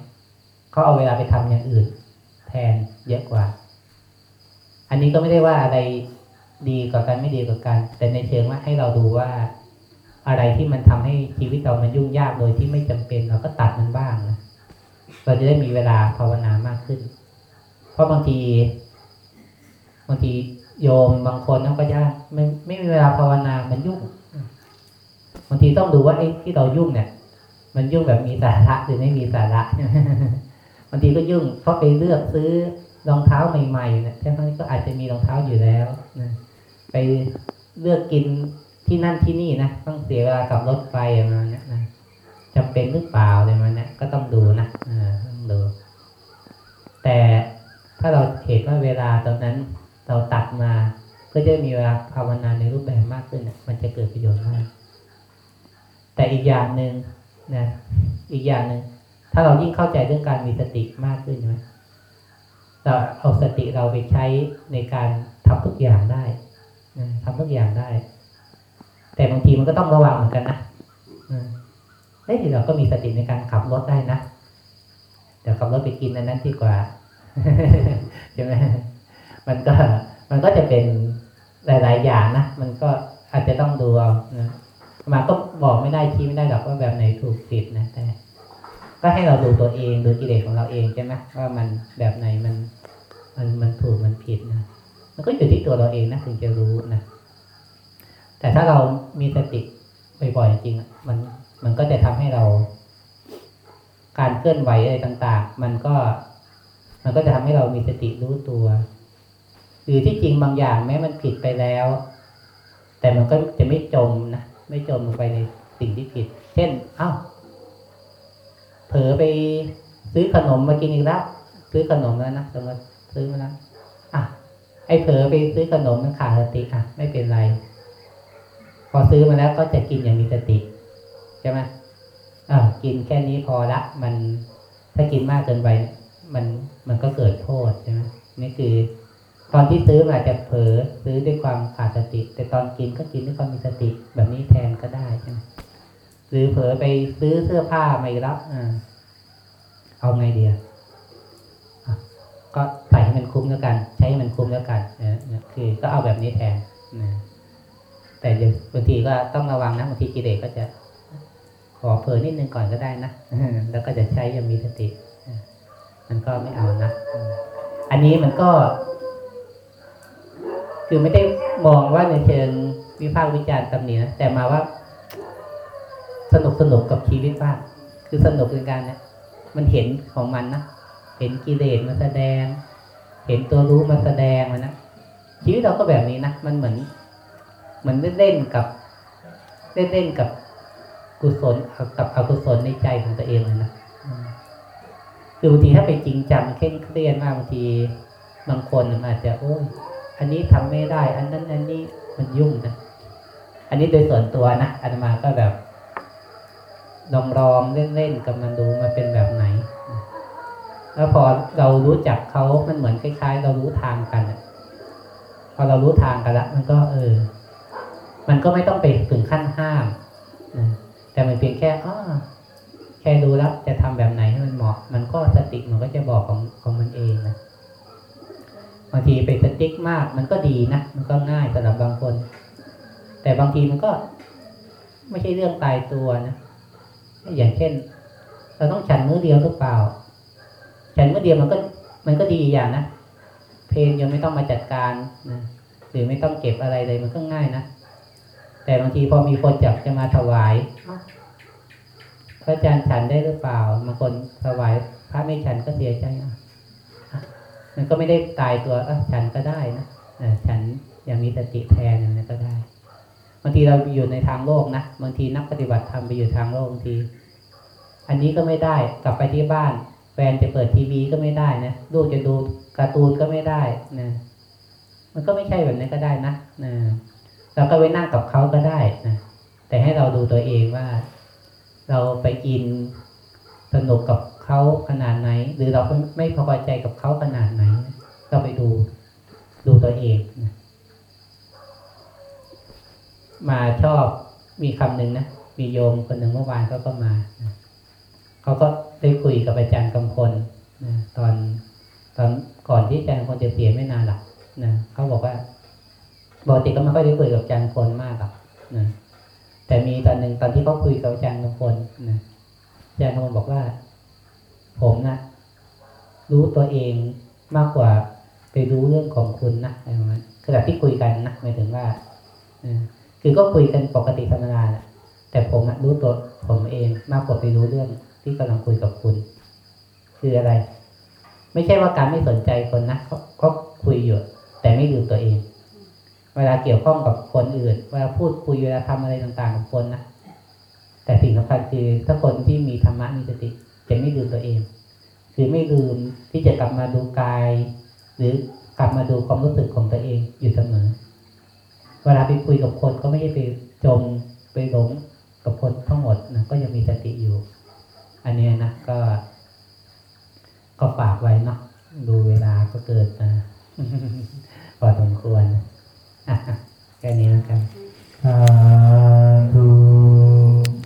เขาเอาเวลาไปทำอย่างอื่น แทนเยอะกว่า อันนี้ก็ไม่ได้ว่าอะไรดีกว่ากันไม่ดีกว่ากัน แต่ในเชิงว่าให้เราดูว่าอะไรที่มันทำให้ชีวิตเรามันยุ่งยากโดยที่ไม่จำเป็นเราก็ตัดมันบ้างนะเราจะได้มีเวลาภาวนามากขึ้น เพราะบางที บางทีโยมบางคนนั่นก็ยากไม่ไม่มีเวลาภาวนา มันยุ่ง บางทีต้องดูว่าไอ้ที่เรายุ่งเนี่ย มันยุ่งแบบมีสาระหรือไม่มีสาระบางทีก็ยุ่งเพราะไปเลือกซื้อรองเท้าใหม่ๆเนี่ยทั้งที่ก็อาจจะมีรองเท้าอยู่แล้วนะไปเลือกกินที่นั่นที่นี่นะต้องเสียเวลากับรถไฟอะไรปมาเนี้ยนะจำเป็นหรือเปล่าอะไรมาเนี้ยก็ต้องดูนะอ่าต้องดู แต่ถ้าเราเห็นว่าเวลาตอนนั้นเราตัดมาก็จะมีเวลาภาวนาในรูปแบบมากขึ้นนี่ยมันจะเกิดประโยชน์มากแต่อีกอย่างหนึ่ง นะอีกอย่างหนึ่งถ้าเรายิ่งเข้าใจเรื่องการมีสติมากขึ้นใช่ไหมเราเอาสติเราไปใช้ในการทำทุกอย่างได้นะทำทุกอย่างได้ แต่บางทีมันก็ต้องระวังเหมือนกันนะอืมเฮ้ยเราก็มีสติในการขับรถได้นะเดี๋ยวขับรถไปกินอันนั้นดีกว่าใช่ไหมมันก็มันก็จะเป็นหลาย ๆ อย่างนะ มันก็อาจจะต้องดูเอานะ มาก็บอกไม่ได้ชี้ไม่ได้หรอกว่าแบบไหนถูกผิดนะแต่ ก็ให้เราดูตัวเองดูกิเลสของเราเองใช่ไหมว่ามันแบบไหนมันมันมันถูกมันผิดนะมันก็อยู่ที่ตัวเราเองนะถึงจะรู้นะแต่ถ้าเรามีสติบ่อยๆจริงๆอะมันมันก็จะทำให้เรา การเคลื่อนไหวอะไรต่าง ๆ มันก็ มันก็จะทำให้เรามีสติรู้ตัวหรือที่จริงบางอย่างแม้มันผิดไปแล้ว แต่มันก็จะไม่จมนะ ไม่จมลงไปในสิ่งที่ผิด เช่น เอ้า เผลอไปซื้อขนมมากินอีกแล้วซื้อขนมแล้วนะสมมติซื้อมาแล้วอะ ไอ้เผลอไปซื้อขนมมันขาดสติอะ ไม่เป็นไร พอซื้อมาแล้วก็จะกินอย่างมีสติใช่ไหมอ่ากินแค่นี้พอละ มันถ้ากินมากเกินไป มันมันก็เกิดโทษใช่ไหมนี่คือ ตอนที่ซื้อมาอาจจะเผลอซื้อด้วยความขาดสติ แต่ตอนกินก็กินด้วยความมีสติแบบนี้แทนก็ได้ใช่ไหมหรือเผลอไปซื้อเสื้อผ้าไม่รับอ่าเอาไงเดียก็ใส่ให้มันคุ้มแล้วกัน ใช้ให้มันคุ้มแล้วกันนะคือก็เอาแบบนี้แทนนะแต่บางทีก็ต้องระวังนะบางทีกิเลสก็จะ ขอเผลอนิดนึงก่อนก็ได้นะแล้วก็จะใช้อยังมีสติ มันก็ไม่เอานะอันนี้มันก็ คือไม่ได้มองว่าในเชิงวิพากษ์วิจารณ์ตำหนินะแต่มาว่า สนุกสนุกกับชีวิตบ้างคือสนุกในการเนี่ยมันเห็นของมันนะเห็นกิเลสมาแสดง เห็นตัวรู้มาแสดงมันนะชีวิตเราก็แบบนี้นะมันเหมือนเหมือนเล่นๆกับเล่นๆกับกุศลกับอกุศลในใจของตัวเองเลยนะคือบางทีถ้าไปจริงจังเคร่งเครียดมากบางทีบางคนมันอาจจะโอ้ย อันนี้ทำไม่ได้ อันนั้นอันนี้มันยุ่งนะอันนี้โดยส่วนตัวนะอาตมาก็แบบ ลองลองเล่นๆกับมันดูมันเป็นแบบไหน แล้วพอเรารู้จักเขามันเหมือนคล้ายๆ เรารู้ทางกันพอเรารู้ทางกันล้วมันก็ เออ มันก็ไม่ต้องไปถึงขั้นห้ามนะแต่มันเพียงแค่อ้อแค่รู้แล้วจะทำแบบไหนให้มันเหมาะ มันก็สติมันก็จะบอกของของมันเองนะ บางทีไปสติ๊กมากมันก็ดีนะมันก็ง่ายสำหรับบางคน แต่บางทีมันก็ไม่ใช่เรื่องตายตัวนะอย่างเช่น เราต้องฉันมื้อเดียวหรือเปล่า ฉันมื้อเดียวมันก็ มันก็ดีอย่างนะเพลงยังไม่ต้องมาจัดการนะหรือไม่ต้องเก็บอะไรเลยมันก็ง่ายนะแต่บางทีพอมีคนจับจะมาถวายพระอาจารย์ฉันได้หรือเปล่าบางคนถวายพระไม่ฉันก็เสียใจอะอะ มันก็ไม่ได้ตายตัวเออฉันก็ได้นะอฉันยังมีสติแทนอย่างนี้ก็ได้บางทีเราอยู่ในทางโลกนะบางทีนักปฏิบัติธรรมไปอยู่ทางโลกบางที อันนี้ก็ไม่ได้กลับไปที่บ้าน แฟนจะเปิดทีวีก็ไม่ได้นะลูกจะดูการ์ตูนก็ไม่ได้นะมันก็ไม่ใช่แบบนี้ก็ได้นะนะเราก็ไปนั่งกับเขาก็ได้นะแต่ให้เราดูตัวเองว่า เราไปอินสนุกกับ เขาขนาดไหน หรือเราไม่พอใจกับเขาขนาดไหน เราไปดูดูตัวเองนะมาชอบมีคำหนึ่งนะ มีโยมคนหนึ่งเมื่อวานเขาก็มานะเขาก็ได้คุยกับอาจารย์กำพลนะตอนตอนก่อนที่อาจารย์กำพลจะเสียไม่นานหรอกนะเขาบอกว่าปกติก็ไม่ค่อยได้คุยกับอาจารย์กำพลมากหรอกนะแต่มีตอนหนึ่งตอนที่เขาคุยกับอาจารย์กำพลนะอาจารย์กำพลบอกว่า ผมนะรู้ตัวเองมากกว่าไปรู้เรื่องของคุณนะอะไรประมาณนั้นขณะที่คุยกันนะหมายถึงว่าคือก็คุยกันปกติธรรมดาแหละแต่ผมนะรู้ตัวผมเองมากกว่าไปรู้เรื่องที่กำลังคุยกับคุณ คืออะไร ไม่ใช่ว่าการไม่สนใจคนนะเขาเขาคุยอยู่ แต่ไม่ลืมตัวเอง เวลาเกี่ยวข้องกับคนอื่น เวลาพูดคุยเวลาทำอะไรต่างๆกับคนนะแต่สิ่งสำคัญคือถ้าคนที่มีธรรมะมีสติ จะไม่ลืมตัวเอง คือไม่ลืมที่จะกลับมาดูกาย หรือกลับมาดูความรู้สึกของตัวเองอยู่เสมอ เวลาไปคุยกับคนก็ไม่ใช่ไปจมไปหลงกับคนทั้งหมดนะก็ยังมีสติอยู่ อันเนี้ยนะก็ ก็ฝากไว้เนาะดูเวลาก็เกิดมาพอสมควรนะอะแค่นี้แล้วกัน